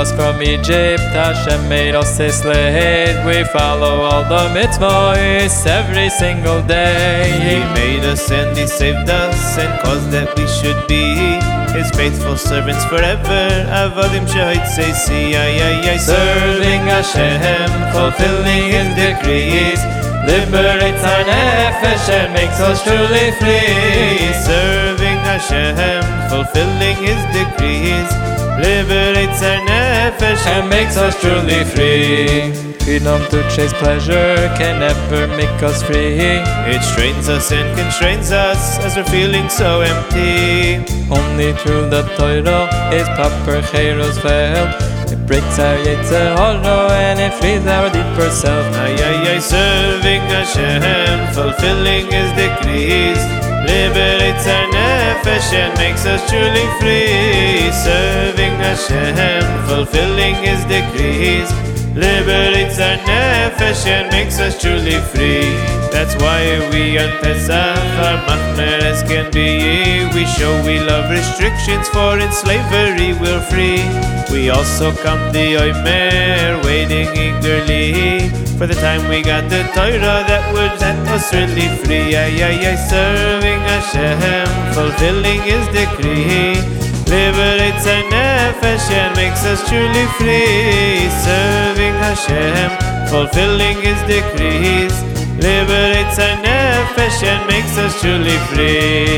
us from Egypt, Hashem made us his slave. We follow all the mitzvahs every single day. He made us and He saved us and caused that we should be His faithful servants forever. Shahid say see Serving Hashem, fulfilling His decrees, liberates our nefesh and makes us truly free. Serving Hashem, fulfilling His decrees, liberates our nefesh and makes us truly free. Freedom to chase pleasure can never make us free. It strains us and constrains us as we're feeling so empty. Only through the Torah is proper Cheiros felt. It breaks our Yetzer and it frees our deeper self. Ay ay ay, serving Hashem, fulfilling His decrees, liberates our and makes us truly free. Serving Hashem, fulfilling His decrees, liberates our nefesh and makes us truly free. That's why we on Pesach are machmer as can be. We show we love restrictions, for in slavery we're free. We also come the Omer, waiting eagerly for the time we got the Torah that would set us really free. Ay ay ay, serving Hashem, fulfilling His decree. Liberates our nefesh and makes us truly free. Serving Hashem, fulfilling His decrees. Liberates our nefesh and makes us truly free.